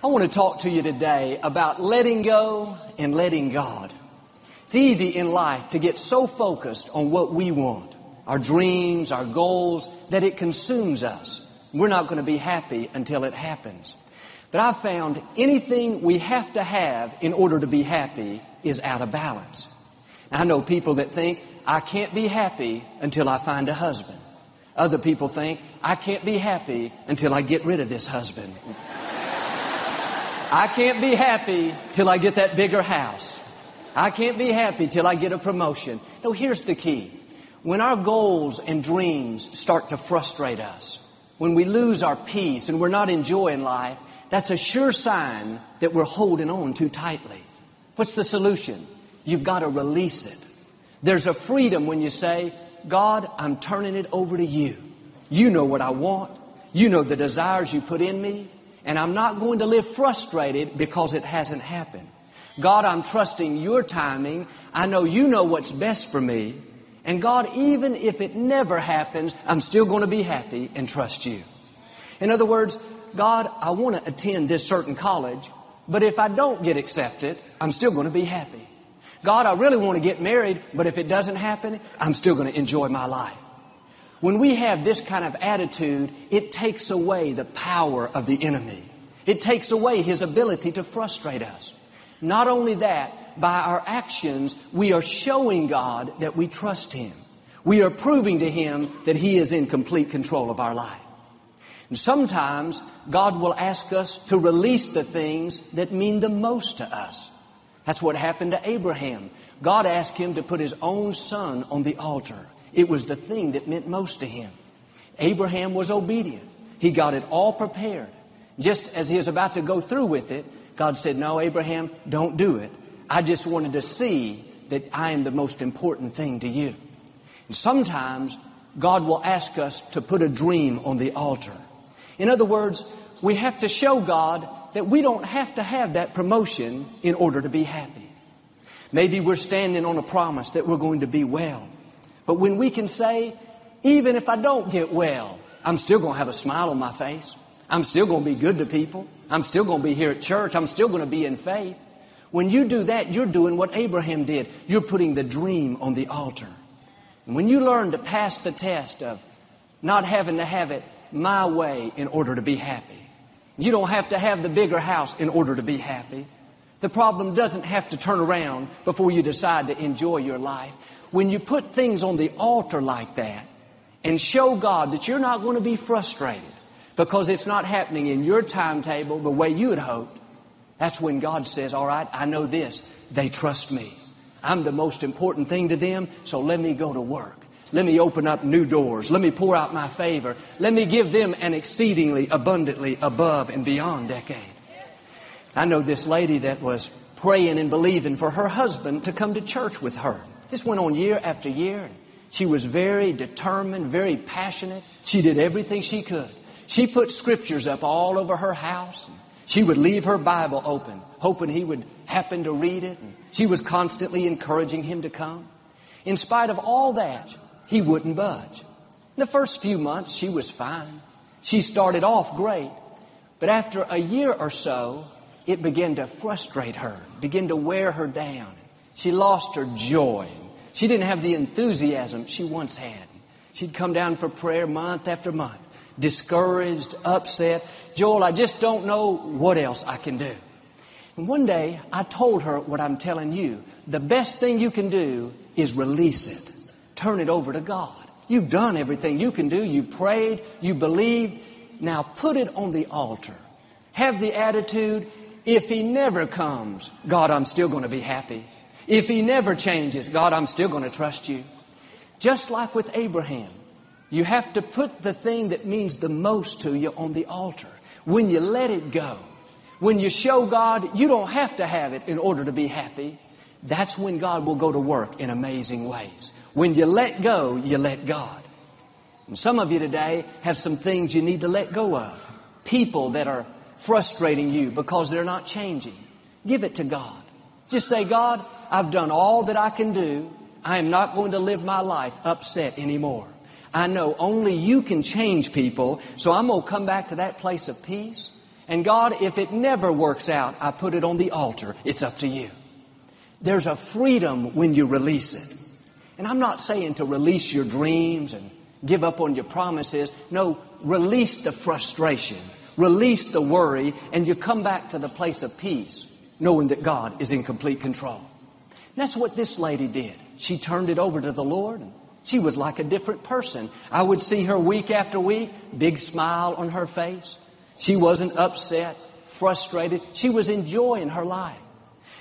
I want to talk to you today about letting go and letting God. It's easy in life to get so focused on what we want, our dreams, our goals, that it consumes us. We're not going to be happy until it happens. But I've found anything we have to have in order to be happy is out of balance. I know people that think, I can't be happy until I find a husband. Other people think, I can't be happy until I get rid of this husband. I can't be happy till I get that bigger house. I can't be happy till I get a promotion. No, here's the key. When our goals and dreams start to frustrate us, when we lose our peace and we're not enjoying life, that's a sure sign that we're holding on too tightly. What's the solution? You've got to release it. There's a freedom when you say, God, I'm turning it over to you. You know what I want. You know the desires you put in me and I'm not going to live frustrated because it hasn't happened. God, I'm trusting your timing. I know you know what's best for me. And God, even if it never happens, I'm still going to be happy and trust you. In other words, God, I want to attend this certain college, but if I don't get accepted, I'm still going to be happy. God, I really want to get married, but if it doesn't happen, I'm still going to enjoy my life. When we have this kind of attitude, it takes away the power of the enemy. It takes away his ability to frustrate us. Not only that, by our actions, we are showing God that we trust Him. We are proving to Him that He is in complete control of our life. And sometimes God will ask us to release the things that mean the most to us. That's what happened to Abraham. God asked him to put his own son on the altar. It was the thing that meant most to him. Abraham was obedient. He got it all prepared. Just as he was about to go through with it, God said, No, Abraham, don't do it. I just wanted to see that I am the most important thing to you. And sometimes God will ask us to put a dream on the altar. In other words, we have to show God that we don't have to have that promotion in order to be happy. Maybe we're standing on a promise that we're going to be well. But when we can say, even if I don't get well, I'm still going to have a smile on my face. I'm still going to be good to people. I'm still going to be here at church. I'm still going to be in faith. When you do that, you're doing what Abraham did. You're putting the dream on the altar. And when you learn to pass the test of not having to have it my way in order to be happy, you don't have to have the bigger house in order to be happy. The problem doesn't have to turn around before you decide to enjoy your life. When you put things on the altar like that and show God that you're not going to be frustrated because it's not happening in your timetable the way you had hoped, that's when God says, all right, I know this. They trust me. I'm the most important thing to them, so let me go to work. Let me open up new doors. Let me pour out my favor. Let me give them an exceedingly abundantly above and beyond decade. I know this lady that was praying and believing for her husband to come to church with her. This went on year after year. She was very determined, very passionate. She did everything she could. She put scriptures up all over her house. She would leave her Bible open, hoping he would happen to read it. She was constantly encouraging him to come. In spite of all that, he wouldn't budge. In the first few months, she was fine. She started off great. But after a year or so, it began to frustrate her, began to wear her down. She lost her joy. She didn't have the enthusiasm she once had. She'd come down for prayer month after month, discouraged, upset. Joel, I just don't know what else I can do. And one day I told her what I'm telling you. The best thing you can do is release it. Turn it over to God. You've done everything you can do. You prayed. You believed. Now put it on the altar. Have the attitude, if He never comes, God, I'm still going to be happy. If he never changes, God, I'm still going to trust you. Just like with Abraham, you have to put the thing that means the most to you on the altar. When you let it go, when you show God you don't have to have it in order to be happy, that's when God will go to work in amazing ways. When you let go, you let God. And some of you today have some things you need to let go of. People that are frustrating you because they're not changing. Give it to God. Just say, God, I've done all that I can do. I am not going to live my life upset anymore. I know only you can change people, so I'm going to come back to that place of peace And God, if it never works out, I put it on the altar. It's up to you. There's a freedom when you release it. And I'm not saying to release your dreams and give up on your promises. No, release the frustration, release the worry, and you come back to the place of peace, knowing that God is in complete control. That's what this lady did. She turned it over to the Lord. And she was like a different person. I would see her week after week, big smile on her face. She wasn't upset, frustrated. She was enjoying her life.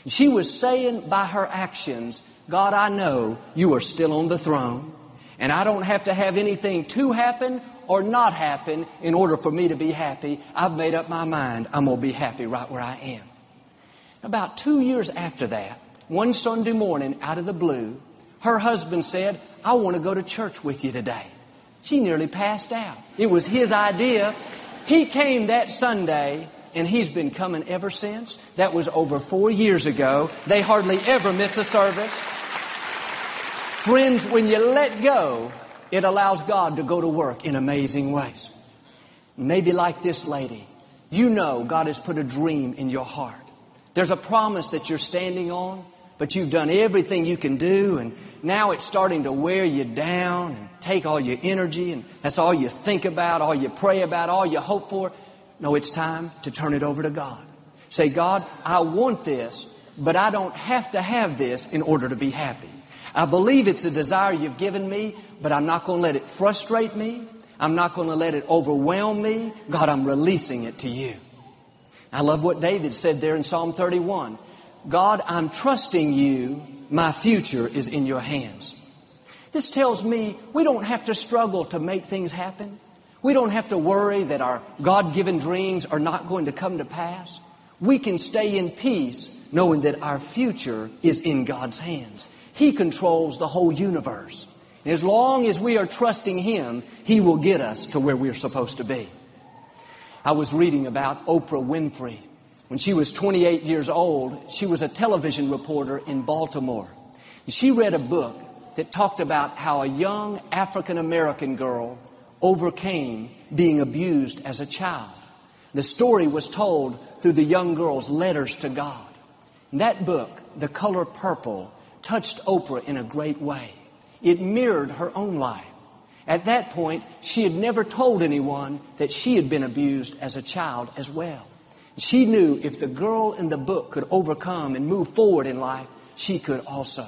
She was saying by her actions, God, I know you are still on the throne, and I don't have to have anything to happen or not happen in order for me to be happy. I've made up my mind. I'm going to be happy right where I am. About two years after that, one Sunday morning, out of the blue, her husband said, I want to go to church with you today. She nearly passed out. It was his idea. He came that Sunday and he's been coming ever since. That was over four years ago. They hardly ever miss a service. Friends, when you let go, it allows God to go to work in amazing ways. Maybe like this lady, you know God has put a dream in your heart. There's a promise that you're standing on, but you've done everything you can do, and now it's starting to wear you down and take all your energy, and that's all you think about, all you pray about, all you hope for. No, it's time to turn it over to God. Say, God, I want this, but I don't have to have this in order to be happy. I believe it's a desire you've given me, but I'm not going to let it frustrate me. I'm not going to let it overwhelm me. God, I'm releasing it to you. I love what David said there in Psalm 31. God, I'm trusting you. My future is in your hands. This tells me we don't have to struggle to make things happen. We don't have to worry that our God given dreams are not going to come to pass. We can stay in peace knowing that our future is in God's hands. He controls the whole universe. And as long as we are trusting Him, He will get us to where we're supposed to be. I was reading about Oprah Winfrey. When she was 28 years old, she was a television reporter in Baltimore. She read a book that talked about how a young African American girl overcame being abused as a child. The story was told through the young girl's letters to God. that book, The Color Purple, touched Oprah in a great way. It mirrored her own life. At that point, she had never told anyone that she had been abused as a child as well. She knew if the girl in the book could overcome and move forward in life, she could also.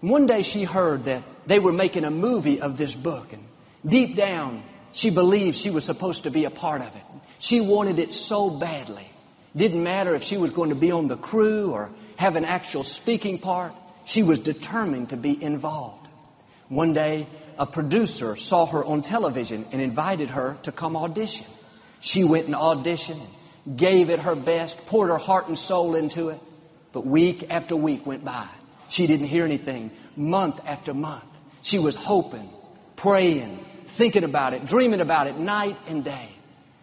And one day she heard that they were making a movie of this book and Deep down, she believed she was supposed to be a part of it. She wanted it so badly. Didn't matter if she was going to be on the crew or have an actual speaking part. She was determined to be involved. One day, a producer saw her on television and invited her to come audition. She went and auditioned, gave it her best, poured her heart and soul into it. But week after week went by. She didn't hear anything. Month after month. She was hoping, praying, thinking about it, dreaming about it night and day.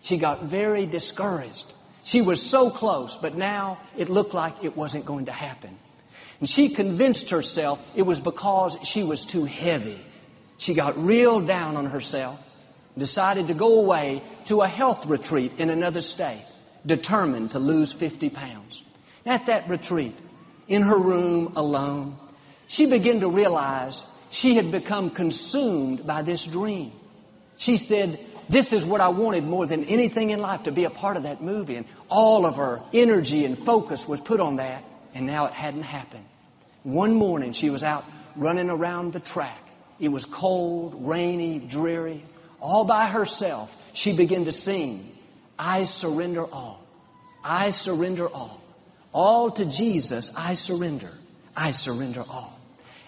She got very discouraged. She was so close, but now it looked like it wasn't going to happen. And she convinced herself it was because she was too heavy. She got real down on herself, decided to go away to a health retreat in another state, determined to lose 50 pounds. At that retreat, in her room alone, she began to realize she had become consumed by this dream. She said, this is what I wanted more than anything in life to be a part of that movie. And all of her energy and focus was put on that, and now it hadn't happened. One morning she was out running around the track. It was cold, rainy, dreary. All by herself, she began to sing, I surrender all. I surrender all. All to Jesus, I surrender. I surrender all.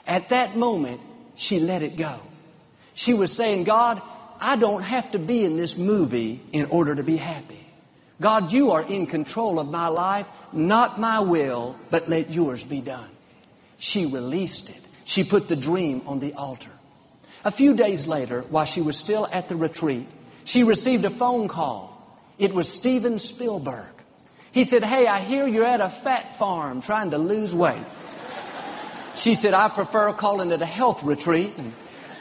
At that moment, she let it go. She was saying, God, I don't have to be in this movie in order to be happy. God, you are in control of my life, not my will, but let yours be done. She released it. She put the dream on the altar. A few days later, while she was still at the retreat, she received a phone call. It was Steven Spielberg. He said, Hey, I hear you're at a fat farm trying to lose weight. She said, I prefer calling it a health retreat. And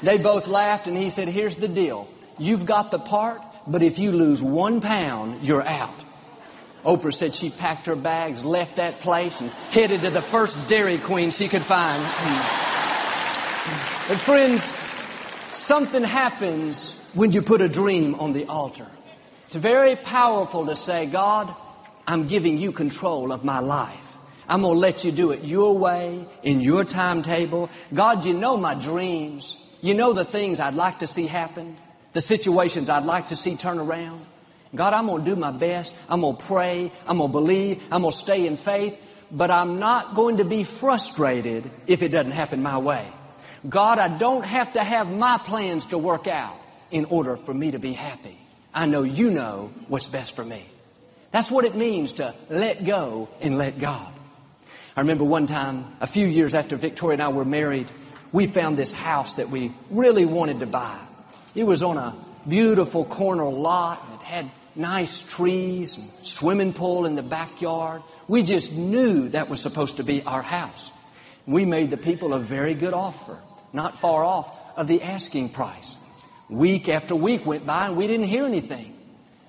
they both laughed and he said, here's the deal. You've got the part, but if you lose one pound, you're out. Oprah said she packed her bags, left that place, and headed to the first Dairy Queen she could find. but friends, something happens when you put a dream on the altar. It's very powerful to say, God, I'm giving you control of my life. I'm going to let you do it your way, in your timetable. God, you know my dreams. You know the things I'd like to see happen, the situations I'd like to see turn around. God, I'm going to do my best. I'm going to pray. I'm going to believe. I'm going to stay in faith. But I'm not going to be frustrated if it doesn't happen my way. God, I don't have to have my plans to work out in order for me to be happy. I know you know what's best for me. That's what it means to let go and let God. I remember one time, a few years after Victoria and I were married, we found this house that we really wanted to buy. It was on a beautiful corner lot. It had nice trees, swimming pool in the backyard. We just knew that was supposed to be our house. We made the people a very good offer, not far off of the asking price. Week after week went by and we didn't hear anything.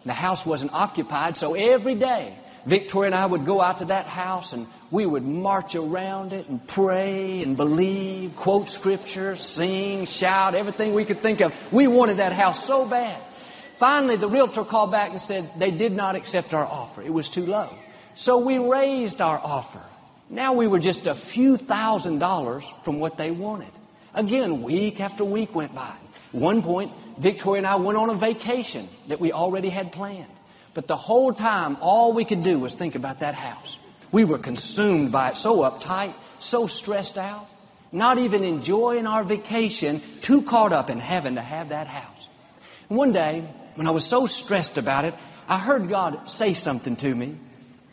The house wasn't occupied, so every day Victoria and I would go out to that house and we would march around it and pray and believe, quote scripture, sing, shout, everything we could think of. We wanted that house so bad. Finally, the realtor called back and said they did not accept our offer. It was too low. So we raised our offer. Now we were just a few thousand dollars from what they wanted. Again, week after week went by. One point, Victoria and I went on a vacation that we already had planned. But the whole time, all we could do was think about that house. We were consumed by it, so uptight, so stressed out, not even enjoying our vacation, too caught up in having to have that house. And one day, when I was so stressed about it, I heard God say something to me,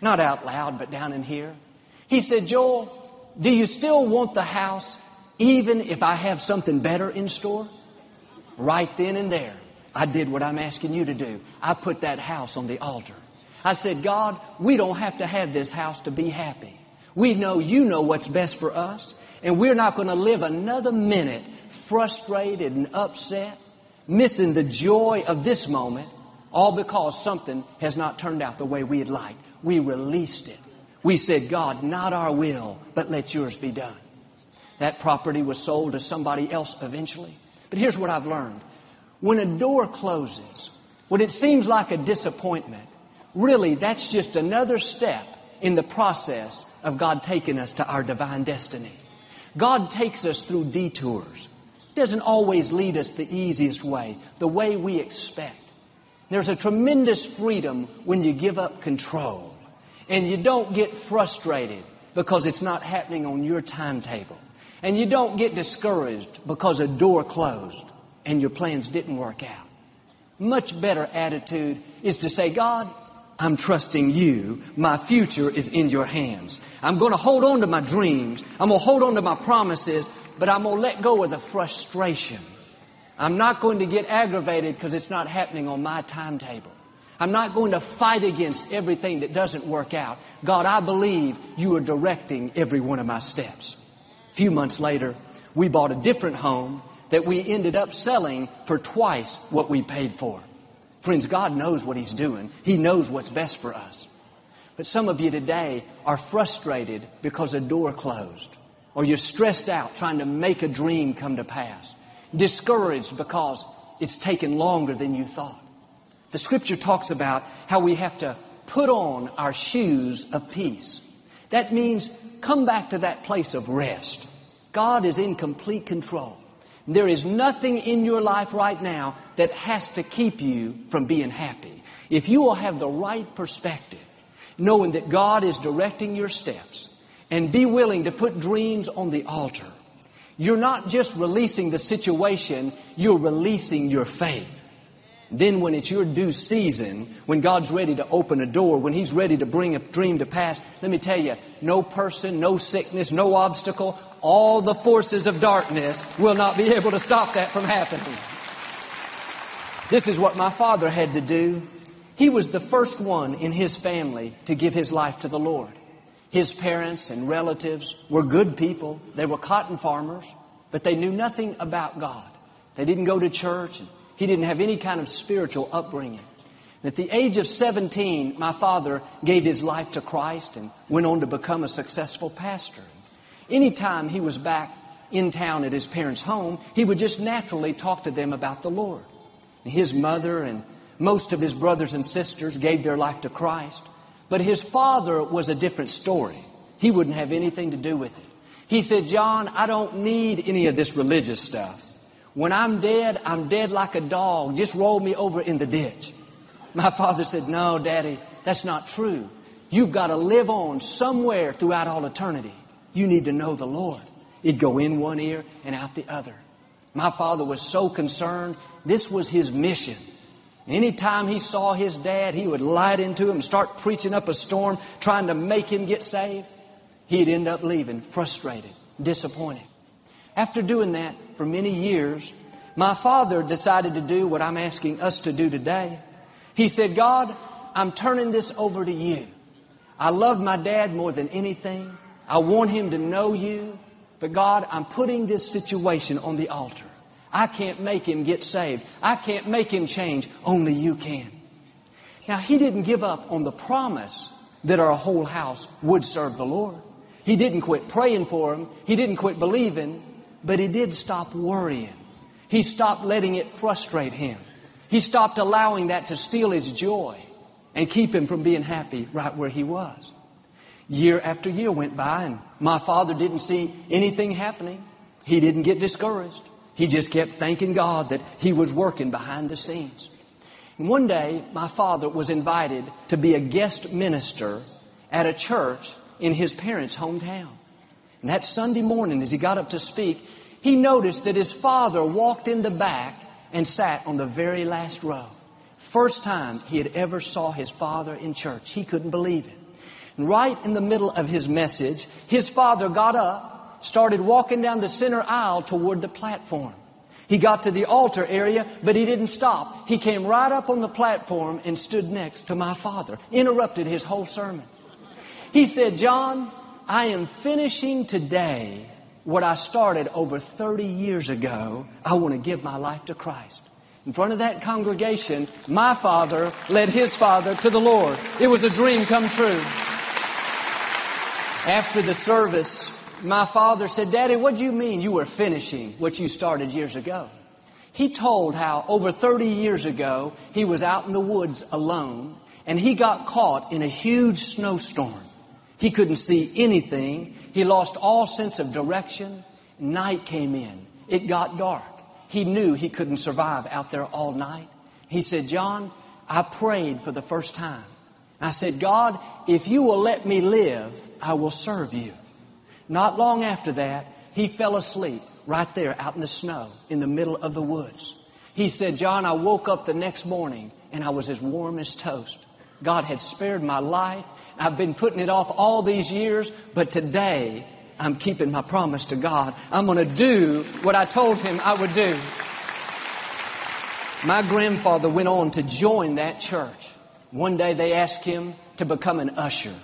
not out loud, but down in here. He said, Joel, do you still want the house even if I have something better in store? Right then and there, I did what I'm asking you to do. I put that house on the altar. I said, God, we don't have to have this house to be happy. We know you know what's best for us, and we're not going to live another minute frustrated and upset missing the joy of this moment, all because something has not turned out the way we'd like. We released it. We said, God, not our will, but let yours be done. That property was sold to somebody else eventually. But here's what I've learned. When a door closes, when it seems like a disappointment, really that's just another step in the process of God taking us to our divine destiny. God takes us through detours doesn't always lead us the easiest way, the way we expect. There's a tremendous freedom when you give up control and you don't get frustrated because it's not happening on your timetable. And you don't get discouraged because a door closed and your plans didn't work out. Much better attitude is to say, God, I'm trusting you. My future is in your hands. I'm going to hold on to my dreams. I'm going to hold on to my promises but I'm going to let go of the frustration. I'm not going to get aggravated because it's not happening on my timetable. I'm not going to fight against everything that doesn't work out. God, I believe you are directing every one of my steps. A few months later, we bought a different home that we ended up selling for twice what we paid for. Friends, God knows what He's doing. He knows what's best for us. But some of you today are frustrated because a door closed or you're stressed out trying to make a dream come to pass, discouraged because it's taken longer than you thought. The scripture talks about how we have to put on our shoes of peace. That means come back to that place of rest. God is in complete control. There is nothing in your life right now that has to keep you from being happy. If you will have the right perspective, knowing that God is directing your steps, and be willing to put dreams on the altar. You're not just releasing the situation, you're releasing your faith. Then when it's your due season, when God's ready to open a door, when He's ready to bring a dream to pass, let me tell you, no person, no sickness, no obstacle, all the forces of darkness will not be able to stop that from happening. This is what my father had to do. He was the first one in his family to give his life to the Lord. His parents and relatives were good people. They were cotton farmers, but they knew nothing about God. They didn't go to church. And he didn't have any kind of spiritual upbringing. At the age of 17, my father gave his life to Christ and went on to become a successful pastor. Anytime he was back in town at his parents' home, he would just naturally talk to them about the Lord. His mother and most of his brothers and sisters gave their life to Christ. But his father was a different story. He wouldn't have anything to do with it. He said, John, I don't need any of this religious stuff. When I'm dead, I'm dead like a dog. Just roll me over in the ditch. My father said, No, Daddy, that's not true. You've got to live on somewhere throughout all eternity. You need to know the Lord. It'd go in one ear and out the other. My father was so concerned. This was his mission. Anytime he saw his dad, he would light into him start preaching up a storm, trying to make him get saved. He'd end up leaving frustrated, disappointed. After doing that for many years, my father decided to do what I'm asking us to do today. He said, God, I'm turning this over to you. I love my dad more than anything. I want him to know you. But God, I'm putting this situation on the altar. I can't make him get saved. I can't make him change. Only you can. Now, he didn't give up on the promise that our whole house would serve the Lord. He didn't quit praying for him. He didn't quit believing, but he did stop worrying. He stopped letting it frustrate him. He stopped allowing that to steal his joy and keep him from being happy right where he was. Year after year went by and my father didn't see anything happening. He didn't get discouraged. He just kept thanking God that he was working behind the scenes. And one day, my father was invited to be a guest minister at a church in his parents' hometown. And that Sunday morning, as he got up to speak, he noticed that his father walked in the back and sat on the very last row. First time he had ever saw his father in church. He couldn't believe it. And right in the middle of his message, his father got up, started walking down the center aisle toward the platform. He got to the altar area, but he didn't stop. He came right up on the platform and stood next to my father, interrupted his whole sermon. He said, John, I am finishing today what I started over 30 years ago, I want to give my life to Christ. In front of that congregation, my father led his father to the Lord. It was a dream come true. After the service, my father said, Daddy, what do you mean you were finishing what you started years ago? He told how over 30 years ago, he was out in the woods alone and he got caught in a huge snowstorm. He couldn't see anything. He lost all sense of direction. Night came in. It got dark. He knew he couldn't survive out there all night. He said, John, I prayed for the first time. I said, God, if you will let me live, I will serve you. Not long after that, he fell asleep right there out in the snow in the middle of the woods. He said, John, I woke up the next morning and I was as warm as toast. God had spared my life. I've been putting it off all these years, but today I'm keeping my promise to God. I'm going to do what I told him I would do. My grandfather went on to join that church. One day they asked him to become an usher.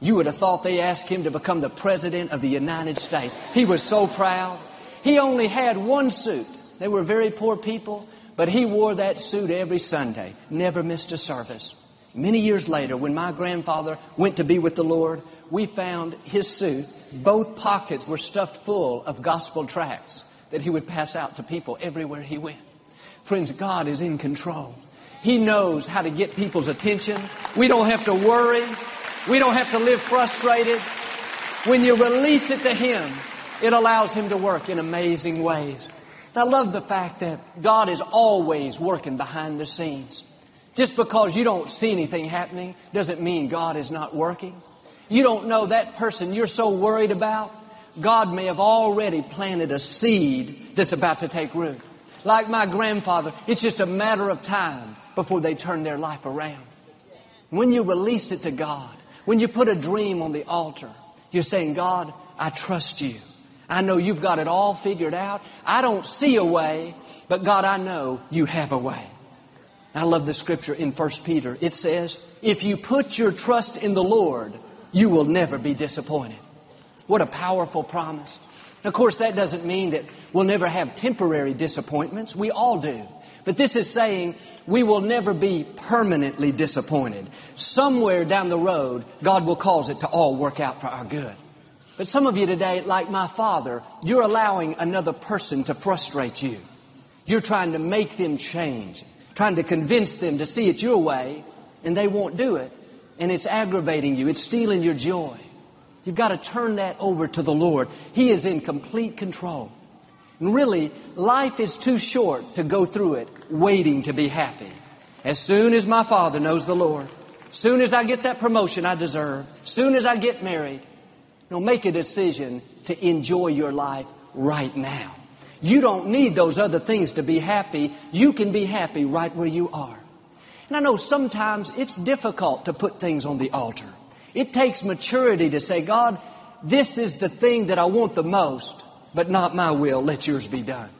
You would have thought they asked him to become the President of the United States. He was so proud. He only had one suit. They were very poor people, but he wore that suit every Sunday, never missed a service. Many years later, when my grandfather went to be with the Lord, we found his suit. Both pockets were stuffed full of gospel tracts that he would pass out to people everywhere he went. Friends, God is in control. He knows how to get people's attention. We don't have to worry. We don't have to live frustrated. When you release it to Him, it allows Him to work in amazing ways. And I love the fact that God is always working behind the scenes. Just because you don't see anything happening doesn't mean God is not working. You don't know that person you're so worried about. God may have already planted a seed that's about to take root. Like my grandfather, it's just a matter of time before they turn their life around. When you release it to God, when you put a dream on the altar, you're saying, God, I trust you. I know you've got it all figured out. I don't see a way, but God, I know you have a way. I love the scripture in 1 Peter. It says, if you put your trust in the Lord, you will never be disappointed. What a powerful promise. Of course, that doesn't mean that we'll never have temporary disappointments. We all do. But this is saying we will never be permanently disappointed. Somewhere down the road, God will cause it to all work out for our good. But some of you today, like my father, you're allowing another person to frustrate you. You're trying to make them change, trying to convince them to see it your way, and they won't do it. And it's aggravating you. It's stealing your joy. You've got to turn that over to the Lord. He is in complete control. And really, life is too short to go through it waiting to be happy. As soon as my father knows the Lord, soon as I get that promotion I deserve, soon as I get married, you know, make a decision to enjoy your life right now. You don't need those other things to be happy. You can be happy right where you are. And I know sometimes it's difficult to put things on the altar. It takes maturity to say, God, this is the thing that I want the most but not my will, let yours be done.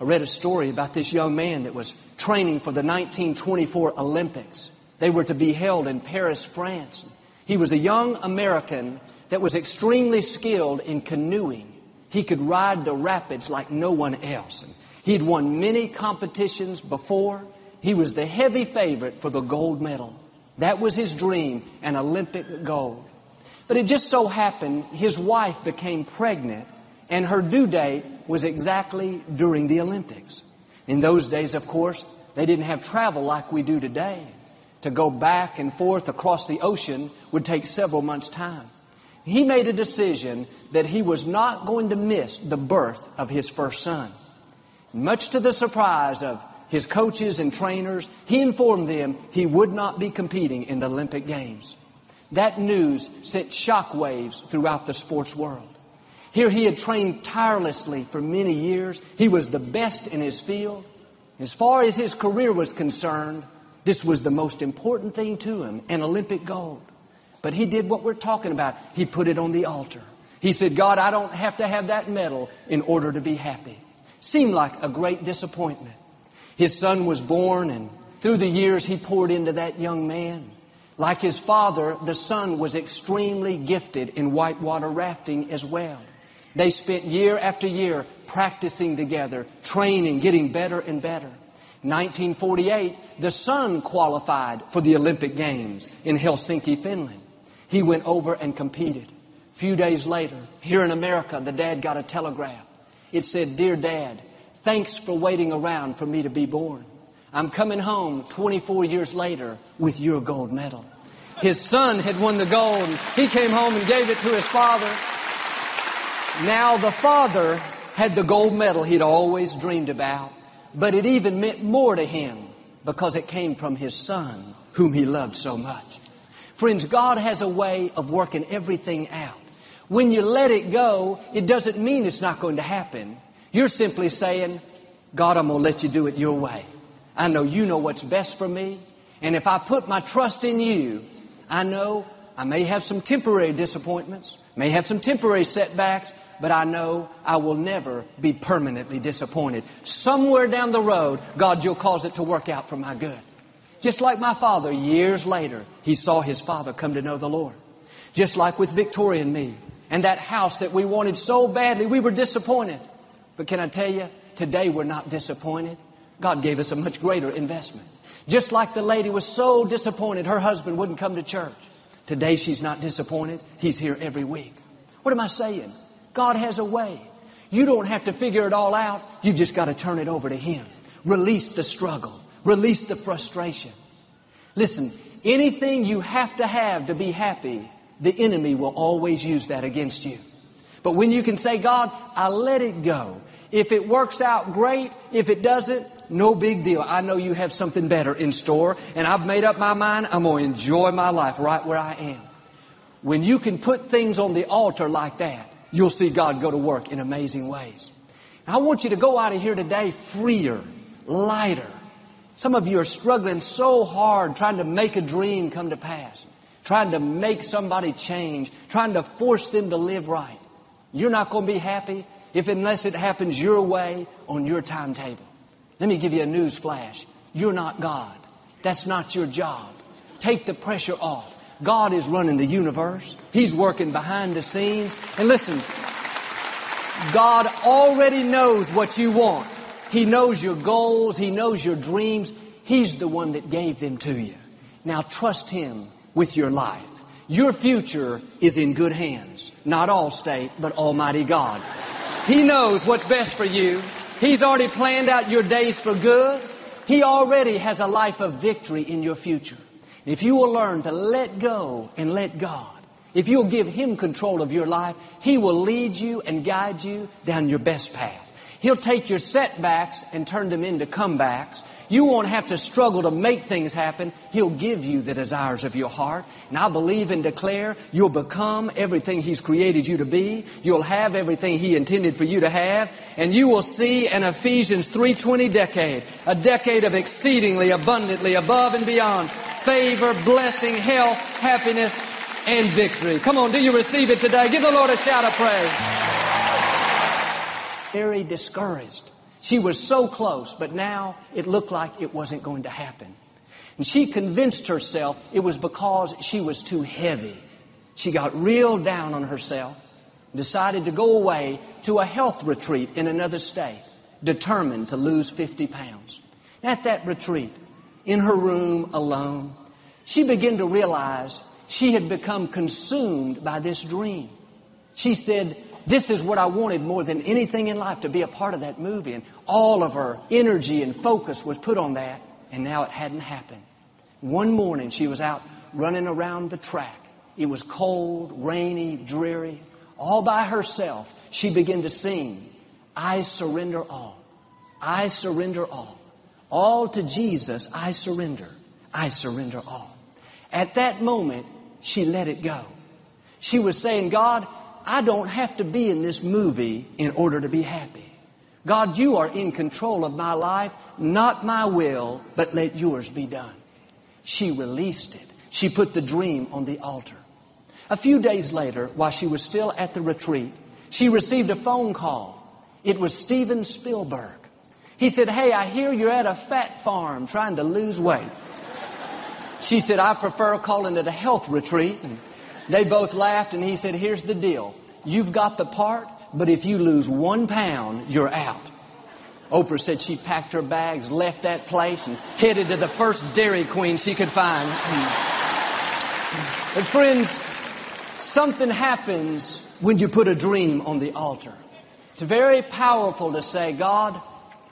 I read a story about this young man that was training for the 1924 Olympics. They were to be held in Paris, France. He was a young American that was extremely skilled in canoeing. He could ride the rapids like no one else. And He'd won many competitions before. He was the heavy favorite for the gold medal. That was his dream, an Olympic gold. But it just so happened his wife became pregnant and her due date was exactly during the Olympics. In those days, of course, they didn't have travel like we do today. To go back and forth across the ocean would take several months' time. He made a decision that he was not going to miss the birth of his first son. Much to the surprise of his coaches and trainers, he informed them he would not be competing in the Olympic Games. That news sent shockwaves throughout the sports world. Here he had trained tirelessly for many years. He was the best in his field. As far as his career was concerned, this was the most important thing to him, an Olympic gold. But he did what we're talking about. He put it on the altar. He said, God, I don't have to have that medal in order to be happy. Seemed like a great disappointment. His son was born and through the years he poured into that young man. Like his father, the son was extremely gifted in whitewater rafting as well. They spent year after year practicing together, training, getting better and better. 1948, the son qualified for the Olympic Games in Helsinki, Finland. He went over and competed. A few days later, here in America, the dad got a telegram. It said, Dear Dad, thanks for waiting around for me to be born. I'm coming home 24 years later with your gold medal. His son had won the gold. He came home and gave it to his father. Now the father had the gold medal he'd always dreamed about, but it even meant more to him because it came from his son whom he loved so much. Friends, God has a way of working everything out. When you let it go, it doesn't mean it's not going to happen. You're simply saying, God, I'm going to let you do it your way. I know you know what's best for me. And if I put my trust in you, I know I may have some temporary disappointments, may have some temporary setbacks, but I know I will never be permanently disappointed. Somewhere down the road, God, you'll cause it to work out for my good. Just like my father, years later, he saw his father come to know the Lord. Just like with Victoria and me, and that house that we wanted so badly, we were disappointed. But can I tell you, today we're not disappointed. God gave us a much greater investment. Just like the lady was so disappointed her husband wouldn't come to church. Today she's not disappointed. He's here every week. What am I saying? God has a way. You don't have to figure it all out. You've just got to turn it over to Him. Release the struggle. Release the frustration. Listen, anything you have to have to be happy, the enemy will always use that against you. But when you can say, God, I let it go. If it works out, great. If it doesn't, no big deal. I know you have something better in store, and I've made up my mind. I'm going to enjoy my life right where I am. When you can put things on the altar like that, you'll see God go to work in amazing ways. I want you to go out of here today freer, lighter. Some of you are struggling so hard trying to make a dream come to pass, trying to make somebody change, trying to force them to live right. You're not going to be happy if unless it happens your way on your timetable. Let me give you a news flash. You're not God. That's not your job. Take the pressure off. God is running the universe. He's working behind the scenes. And listen, God already knows what you want. He knows your goals. He knows your dreams. He's the one that gave them to you. Now trust Him with your life. Your future is in good hands. Not Allstate, but Almighty God. He knows what's best for you. He's already planned out your days for good. He already has a life of victory in your future. If you will learn to let go and let God, if you'll give Him control of your life, He will lead you and guide you down your best path. He'll take your setbacks and turn them into comebacks. You won't have to struggle to make things happen. He'll give you the desires of your heart. And I believe and declare you'll become everything He's created you to be. You'll have everything He intended for you to have. And you will see an Ephesians 3.20 decade. A decade of exceedingly abundantly above and beyond favor, blessing, health, happiness, and victory. Come on, do you receive it today? Give the Lord a shout of praise very discouraged. She was so close, but now it looked like it wasn't going to happen. And she convinced herself it was because she was too heavy. She got real down on herself, decided to go away to a health retreat in another state, determined to lose 50 pounds. At that retreat, in her room alone, she began to realize she had become consumed by this dream. She said, this is what I wanted more than anything in life to be a part of that movie. And all of her energy and focus was put on that, and now it hadn't happened. One morning she was out running around the track. It was cold, rainy, dreary. All by herself, she began to sing, I surrender all. I surrender all. All to Jesus, I surrender. I surrender all. At that moment, she let it go. She was saying, God, I don't have to be in this movie in order to be happy. God, you are in control of my life, not my will, but let yours be done. She released it. She put the dream on the altar. A few days later, while she was still at the retreat, she received a phone call. It was Steven Spielberg. He said, Hey, I hear you're at a fat farm trying to lose weight. She said, I prefer calling it a health retreat. And they both laughed and he said, here's the deal. You've got the part, but if you lose one pound, you're out. Oprah said she packed her bags, left that place, and headed to the first Dairy Queen she could find. but friends, something happens when you put a dream on the altar. It's very powerful to say, God,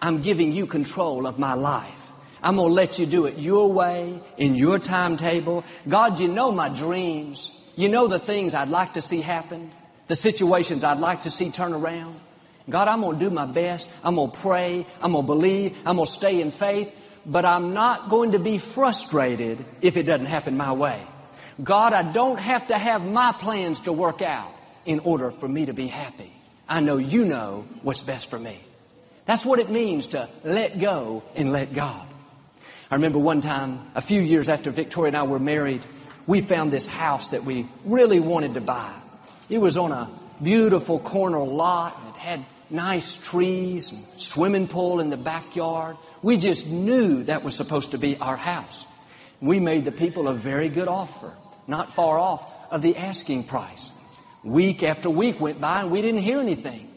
I'm giving you control of my life. I'm going to let you do it your way, in your timetable. God, you know my dreams. You know the things I'd like to see happen, the situations I'd like to see turn around. God, I'm going to do my best. I'm going to pray. I'm going to believe. I'm going to stay in faith. But I'm not going to be frustrated if it doesn't happen my way. God, I don't have to have my plans to work out in order for me to be happy. I know you know what's best for me. That's what it means to let go and let God. I remember one time, a few years after Victoria and I were married, we found this house that we really wanted to buy. It was on a beautiful corner lot and it had nice trees and swimming pool in the backyard. We just knew that was supposed to be our house. We made the people a very good offer, not far off of the asking price. Week after week went by and we didn't hear anything.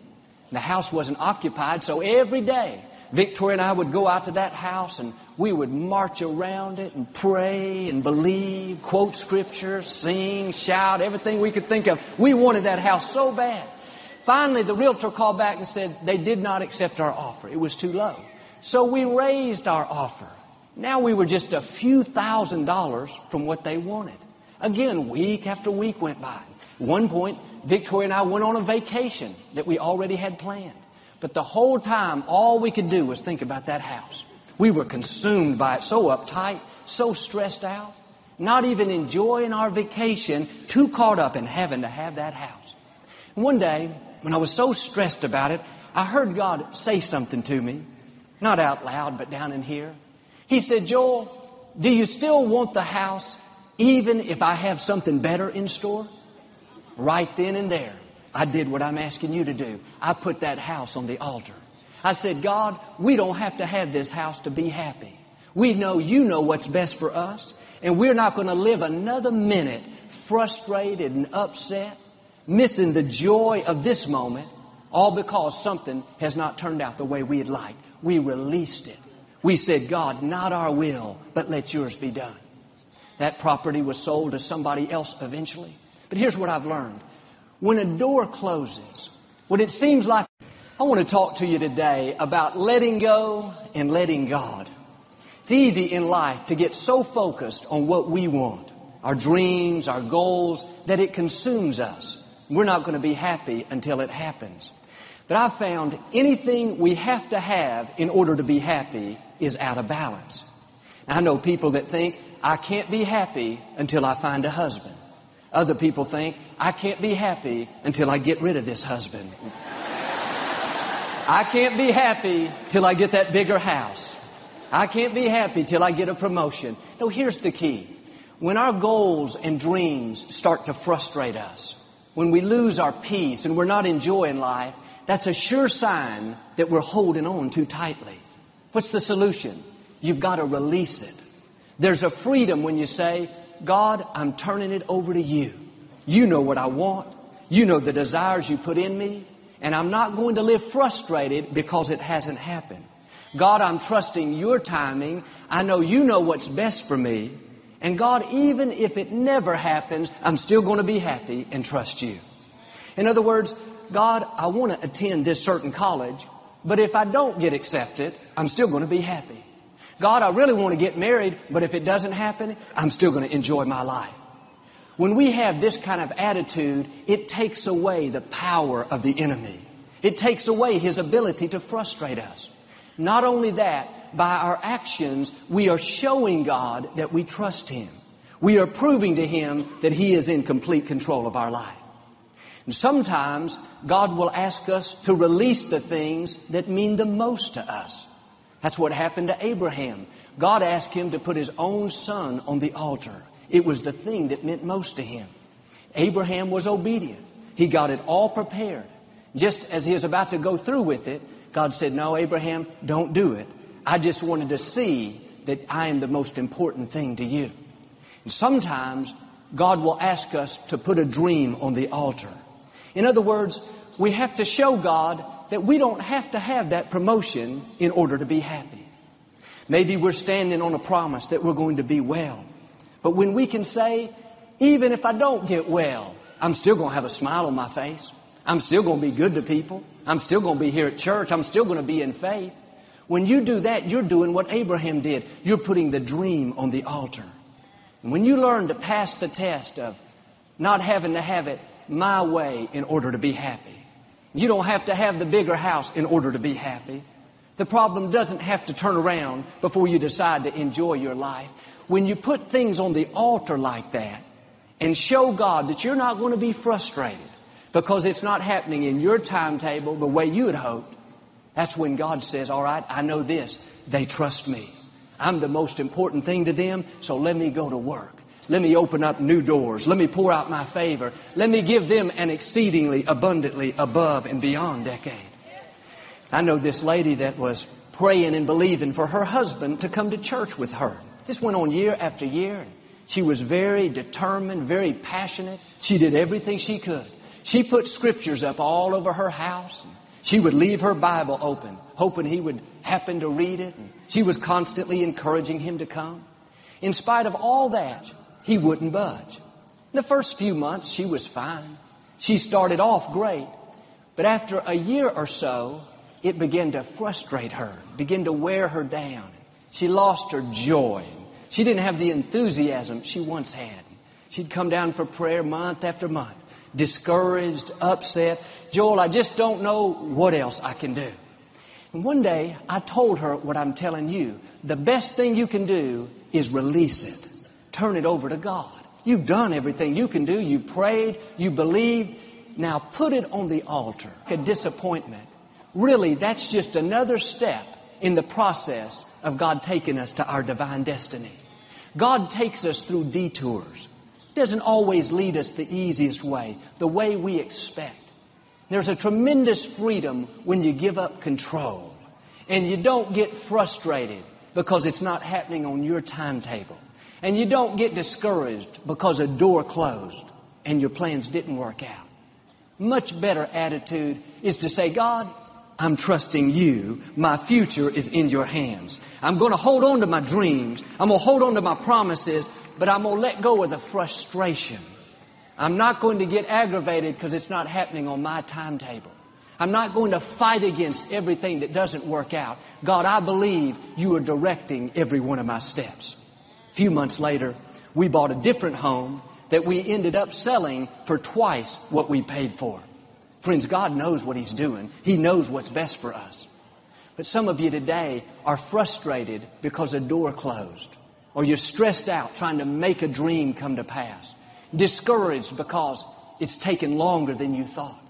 The house wasn't occupied, so every day Victoria and I would go out to that house and we would march around it and pray and believe, quote scripture, sing, shout, everything we could think of. We wanted that house so bad. Finally, the realtor called back and said they did not accept our offer. It was too low. So we raised our offer. Now we were just a few thousand dollars from what they wanted. Again, week after week went by. One point, Victoria and I went on a vacation that we already had planned. But the whole time, all we could do was think about that house. We were consumed by it, so uptight, so stressed out, not even enjoying our vacation, too caught up in having to have that house. one day, when I was so stressed about it, I heard God say something to me, not out loud, but down in here. He said, Joel, do you still want the house even if I have something better in store? Right then and there, I did what I'm asking you to do. I put that house on the altar. I said, God, we don't have to have this house to be happy. We know you know what's best for us, and we're not going to live another minute frustrated and upset, missing the joy of this moment all because something has not turned out the way we'd like. We released it. We said, God, not our will, but let yours be done. That property was sold to somebody else eventually. But here's what I've learned. When a door closes, when it seems like I want to talk to you today about letting go and letting God. It's easy in life to get so focused on what we want, our dreams, our goals, that it consumes us. We're not going to be happy until it happens. But I've found anything we have to have in order to be happy is out of balance. Now, I know people that think, I can't be happy until I find a husband. Other people think, I can't be happy until I get rid of this husband. I can't be happy till I get that bigger house. I can't be happy till I get a promotion. No, here's the key. When our goals and dreams start to frustrate us, when we lose our peace and we're not enjoying life, that's a sure sign that we're holding on too tightly. What's the solution? You've got to release it. There's a freedom when you say, God, I'm turning it over to you. You know what I want. You know the desires you put in me. And I'm not going to live frustrated because it hasn't happened. God, I'm trusting your timing. I know you know what's best for me. And God, even if it never happens, I'm still going to be happy and trust you. In other words, God, I want to attend this certain college, but if I don't get accepted, I'm still going to be happy. God, I really want to get married, but if it doesn't happen, I'm still going to enjoy my life. When we have this kind of attitude, it takes away the power of the enemy. It takes away his ability to frustrate us. Not only that, by our actions, we are showing God that we trust Him. We are proving to Him that He is in complete control of our life. And sometimes God will ask us to release the things that mean the most to us. That's what happened to Abraham. God asked him to put his own son on the altar. It was the thing that meant most to him. Abraham was obedient. He got it all prepared. Just as he was about to go through with it, God said, No, Abraham, don't do it. I just wanted to see that I am the most important thing to you. And sometimes God will ask us to put a dream on the altar. In other words, we have to show God that we don't have to have that promotion in order to be happy. Maybe we're standing on a promise that we're going to be well. But when we can say, even if I don't get well, I'm still going to have a smile on my face. I'm still going to be good to people. I'm still going to be here at church. I'm still going to be in faith. When you do that, you're doing what Abraham did. You're putting the dream on the altar. And when you learn to pass the test of not having to have it my way in order to be happy. You don't have to have the bigger house in order to be happy. The problem doesn't have to turn around before you decide to enjoy your life. When you put things on the altar like that and show God that you're not going to be frustrated because it's not happening in your timetable the way you had hoped, that's when God says, all right, I know this. They trust me. I'm the most important thing to them, so let me go to work. Let me open up new doors. Let me pour out my favor. Let me give them an exceedingly abundantly above and beyond decade. I know this lady that was praying and believing for her husband to come to church with her. This went on year after year. She was very determined, very passionate. She did everything she could. She put scriptures up all over her house. She would leave her Bible open, hoping he would happen to read it. She was constantly encouraging him to come. In spite of all that, he wouldn't budge. The first few months, she was fine. She started off great. But after a year or so, it began to frustrate her, began to wear her down. She lost her joy. She didn't have the enthusiasm she once had. She'd come down for prayer month after month, discouraged, upset. Joel, I just don't know what else I can do. And one day, I told her what I'm telling you. The best thing you can do is release it turn it over to God. You've done everything you can do. You prayed, you believed. Now put it on the altar. A disappointment. Really, that's just another step in the process of God taking us to our divine destiny. God takes us through detours. Doesn't always lead us the easiest way, the way we expect. There's a tremendous freedom when you give up control and you don't get frustrated because it's not happening on your timetable. And you don't get discouraged because a door closed and your plans didn't work out. much better attitude is to say, God, I'm trusting you. My future is in your hands. I'm going to hold on to my dreams. I'm going to hold on to my promises, but I'm going to let go of the frustration. I'm not going to get aggravated because it's not happening on my timetable. I'm not going to fight against everything that doesn't work out. God, I believe you are directing every one of my steps. A few months later, we bought a different home that we ended up selling for twice what we paid for. Friends, God knows what He's doing. He knows what's best for us. But some of you today are frustrated because a door closed, or you're stressed out trying to make a dream come to pass, discouraged because it's taken longer than you thought.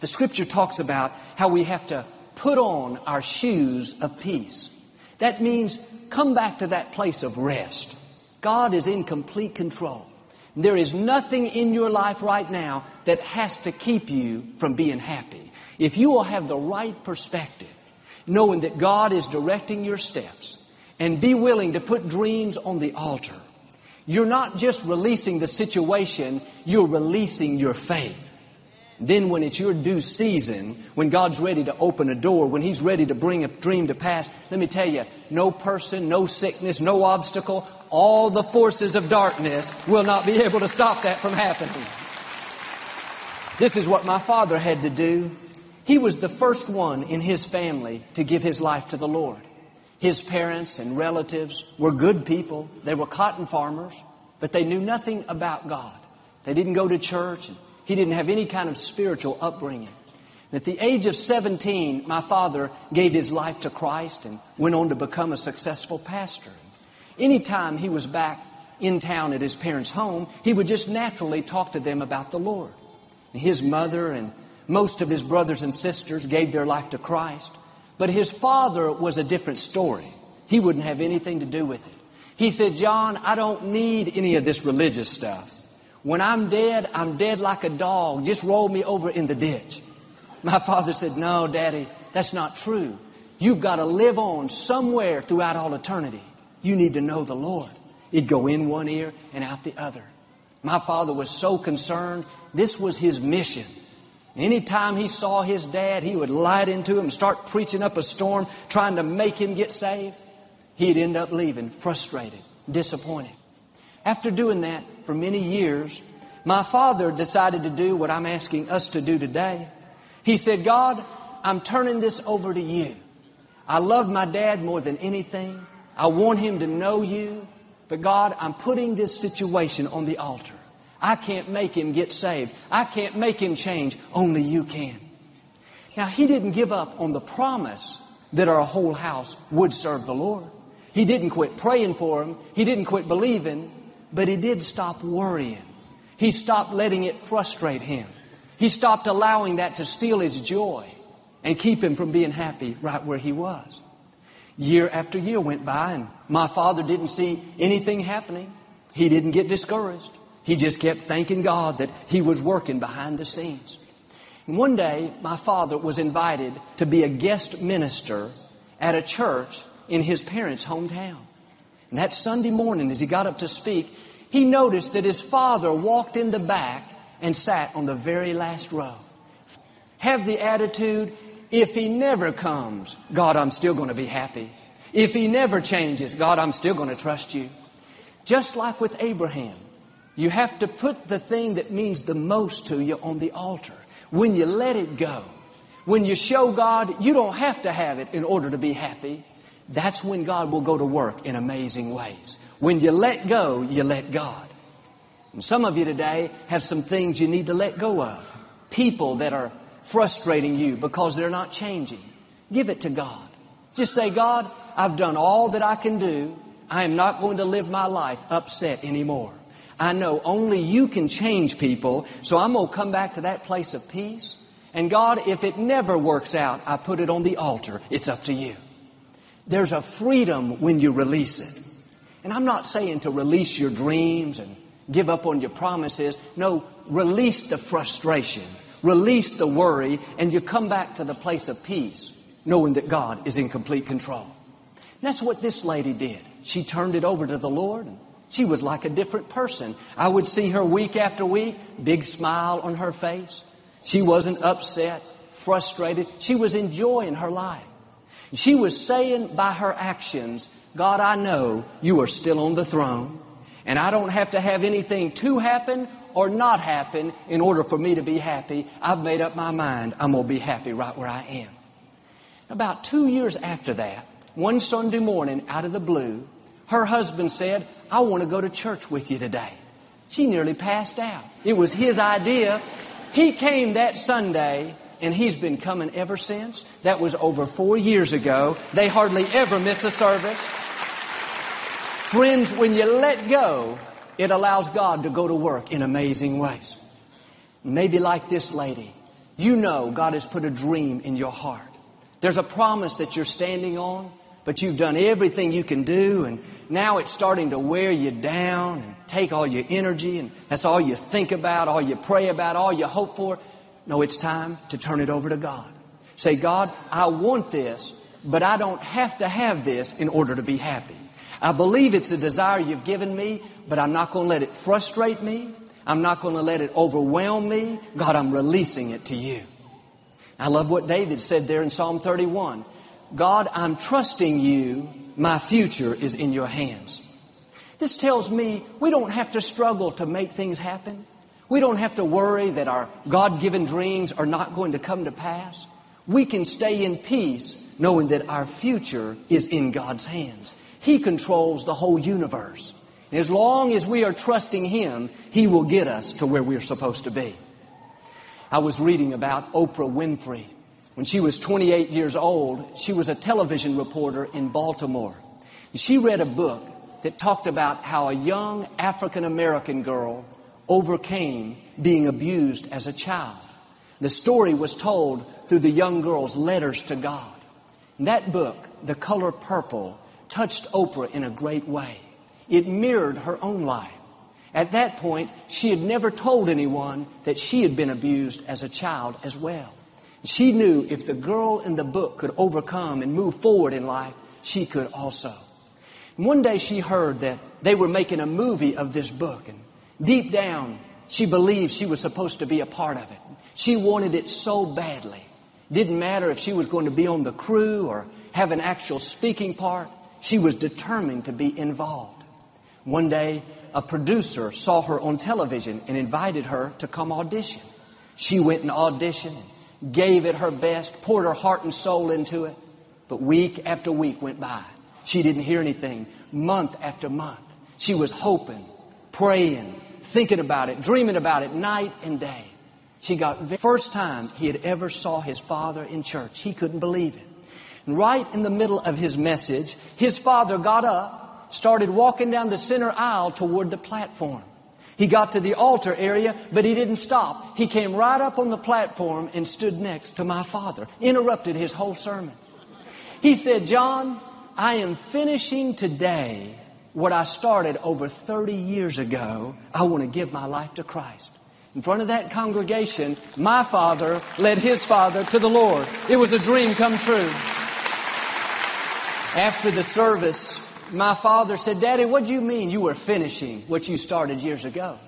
The scripture talks about how we have to put on our shoes of peace. That means come back to that place of rest. God is in complete control. There is nothing in your life right now that has to keep you from being happy. If you will have the right perspective, knowing that God is directing your steps, and be willing to put dreams on the altar, you're not just releasing the situation, you're releasing your faith. Then when it's your due season, when God's ready to open a door, when He's ready to bring a dream to pass, let me tell you, no person, no sickness, no obstacle, all the forces of darkness will not be able to stop that from happening. This is what my father had to do. He was the first one in his family to give his life to the Lord. His parents and relatives were good people. They were cotton farmers, but they knew nothing about God. They didn't go to church and he didn't have any kind of spiritual upbringing. At the age of 17, my father gave his life to Christ and went on to become a successful pastor. Anytime he was back in town at his parents' home, he would just naturally talk to them about the Lord. His mother and most of his brothers and sisters gave their life to Christ, but his father was a different story. He wouldn't have anything to do with it. He said, John, I don't need any of this religious stuff. When I'm dead, I'm dead like a dog. Just roll me over in the ditch. My father said, No, Daddy, that's not true. You've got to live on somewhere throughout all eternity. You need to know the Lord. It'd go in one ear and out the other. My father was so concerned. This was his mission. Anytime he saw his dad, he would light into him start preaching up a storm, trying to make him get saved. He'd end up leaving frustrated, disappointed. After doing that for many years, my father decided to do what I'm asking us to do today. He said, God, I'm turning this over to you. I love my dad more than anything. I want him to know you. But God, I'm putting this situation on the altar. I can't make him get saved. I can't make him change. Only you can. Now, he didn't give up on the promise that our whole house would serve the Lord. He didn't quit praying for him. He didn't quit believing. But he did stop worrying. He stopped letting it frustrate him. He stopped allowing that to steal his joy and keep him from being happy right where he was. Year after year went by and my father didn't see anything happening. He didn't get discouraged. He just kept thanking God that he was working behind the scenes. And one day, my father was invited to be a guest minister at a church in his parents' hometown. And that Sunday morning, as he got up to speak, he noticed that his father walked in the back and sat on the very last row. Have the attitude, if he never comes, God, I'm still going to be happy. If he never changes, God, I'm still going to trust you. Just like with Abraham, you have to put the thing that means the most to you on the altar. When you let it go, when you show God you don't have to have it in order to be happy, that's when God will go to work in amazing ways. When you let go, you let God. And some of you today have some things you need to let go of. People that are frustrating you because they're not changing. Give it to God. Just say, God, I've done all that I can do. I am not going to live my life upset anymore. I know only you can change people, so I'm going to come back to that place of peace. And God, if it never works out, I put it on the altar. It's up to you. There's a freedom when you release it. And I'm not saying to release your dreams and give up on your promises. No, release the frustration, release the worry, and you come back to the place of peace, knowing that God is in complete control. And that's what this lady did. She turned it over to the Lord. And she was like a different person. I would see her week after week, big smile on her face. She wasn't upset, frustrated. She was enjoying her life. She was saying by her actions, God, I know you are still on the throne, and I don't have to have anything to happen or not happen in order for me to be happy. I've made up my mind. I'm going to be happy right where I am. About two years after that, one Sunday morning, out of the blue, her husband said, I want to go to church with you today. She nearly passed out. It was his idea. He came that Sunday and he's been coming ever since. That was over four years ago. They hardly ever miss a service. Friends, when you let go, it allows God to go to work in amazing ways. Maybe like this lady, you know God has put a dream in your heart. There's a promise that you're standing on, but you've done everything you can do, and now it's starting to wear you down and take all your energy, and that's all you think about, all you pray about, all you hope for. No, it's time to turn it over to God. Say, God, I want this, but I don't have to have this in order to be happy. I believe it's a desire you've given me, but I'm not going to let it frustrate me. I'm not going to let it overwhelm me. God, I'm releasing it to you. I love what David said there in Psalm 31. God, I'm trusting you. My future is in your hands. This tells me we don't have to struggle to make things happen. We don't have to worry that our God given dreams are not going to come to pass. We can stay in peace knowing that our future is in God's hands. He controls the whole universe. And as long as we are trusting Him, He will get us to where we're supposed to be. I was reading about Oprah Winfrey. When she was 28 years old, she was a television reporter in Baltimore. She read a book that talked about how a young African American girl overcame being abused as a child. The story was told through the young girl's letters to God. That book, The Color Purple, touched Oprah in a great way. It mirrored her own life. At that point, she had never told anyone that she had been abused as a child as well. She knew if the girl in the book could overcome and move forward in life, she could also. One day she heard that they were making a movie of this book, and deep down, she believed she was supposed to be a part of it. She wanted it so badly. Didn't matter if she was going to be on the crew or have an actual speaking part. She was determined to be involved. One day, a producer saw her on television and invited her to come audition. She went and auditioned, gave it her best, poured her heart and soul into it. But week after week went by. She didn't hear anything. Month after month. She was hoping, praying, thinking about it, dreaming about it night and day. She got the first time he had ever saw his father in church. He couldn't believe it. And right in the middle of his message, his father got up, started walking down the center aisle toward the platform. He got to the altar area, but he didn't stop. He came right up on the platform and stood next to my father, interrupted his whole sermon. He said, John, I am finishing today what I started over 30 years ago. I want to give my life to Christ. In front of that congregation, my father led his father to the Lord. It was a dream come true. After the service, my father said, Daddy, what do you mean you were finishing what you started years ago?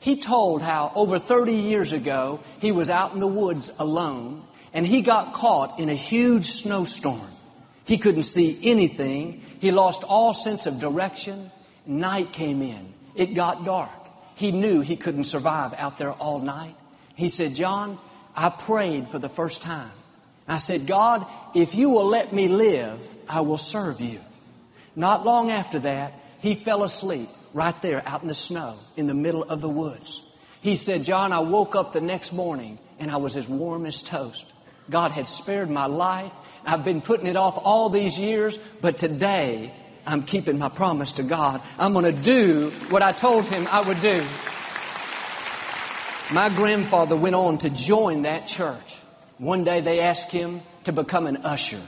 He told how over 30 years ago, he was out in the woods alone and he got caught in a huge snowstorm. He couldn't see anything. He lost all sense of direction. Night came in. It got dark. He knew he couldn't survive out there all night. He said, John, I prayed for the first time. I said, God, if you will let me live, I will serve you. Not long after that, he fell asleep right there out in the snow in the middle of the woods. He said, John, I woke up the next morning and I was as warm as toast. God had spared my life. I've been putting it off all these years, but today I'm keeping my promise to God. I'm going to do what I told him I would do. My grandfather went on to join that church. One day they asked him to become an usher.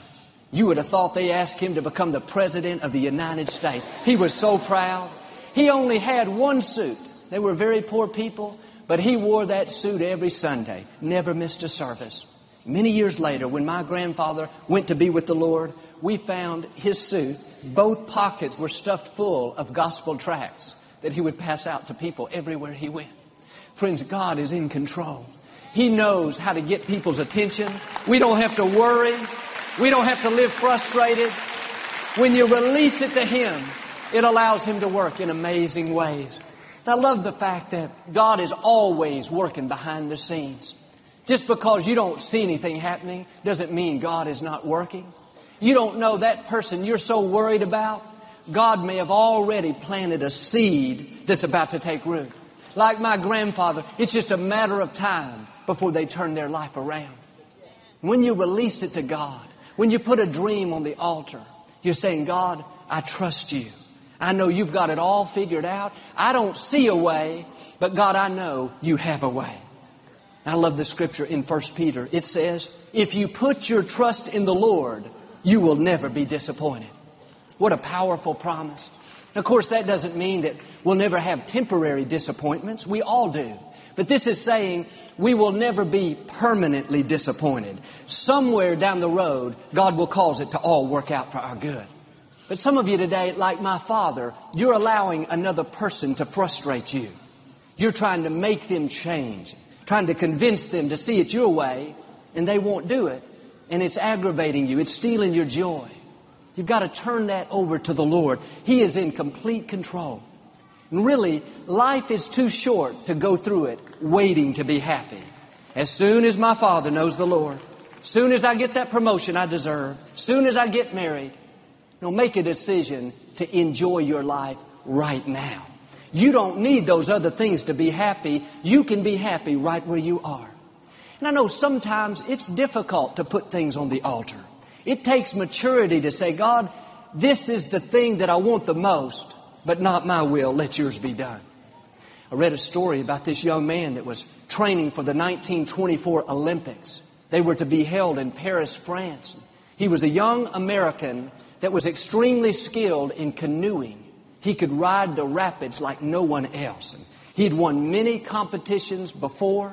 You would have thought they asked him to become the President of the United States. He was so proud. He only had one suit. They were very poor people, but he wore that suit every Sunday, never missed a service. Many years later, when my grandfather went to be with the Lord, we found his suit. Both pockets were stuffed full of gospel tracts that he would pass out to people everywhere he went. Friends, God is in control. He knows how to get people's attention. We don't have to worry. We don't have to live frustrated. When you release it to Him, it allows Him to work in amazing ways. And I love the fact that God is always working behind the scenes. Just because you don't see anything happening doesn't mean God is not working. You don't know that person you're so worried about. God may have already planted a seed that's about to take root. Like my grandfather, it's just a matter of time before they turn their life around. When you release it to God, when you put a dream on the altar, you're saying, God, I trust you. I know you've got it all figured out. I don't see a way, but God, I know you have a way. I love the scripture in 1 Peter. It says, if you put your trust in the Lord, you will never be disappointed. What a powerful promise. Of course, that doesn't mean that we'll never have temporary disappointments. We all do. But this is saying we will never be permanently disappointed. Somewhere down the road, God will cause it to all work out for our good. But some of you today, like my father, you're allowing another person to frustrate you. You're trying to make them change, trying to convince them to see it your way, and they won't do it. And it's aggravating you. It's stealing your joy. You've got to turn that over to the Lord. He is in complete control. And really, life is too short to go through it waiting to be happy. As soon as my father knows the Lord, soon as I get that promotion I deserve, soon as I get married, you know, make a decision to enjoy your life right now. You don't need those other things to be happy. You can be happy right where you are. And I know sometimes it's difficult to put things on the altar. It takes maturity to say, God, this is the thing that I want the most but not my will, let yours be done. I read a story about this young man that was training for the 1924 Olympics. They were to be held in Paris, France. He was a young American that was extremely skilled in canoeing. He could ride the rapids like no one else. And he'd won many competitions before.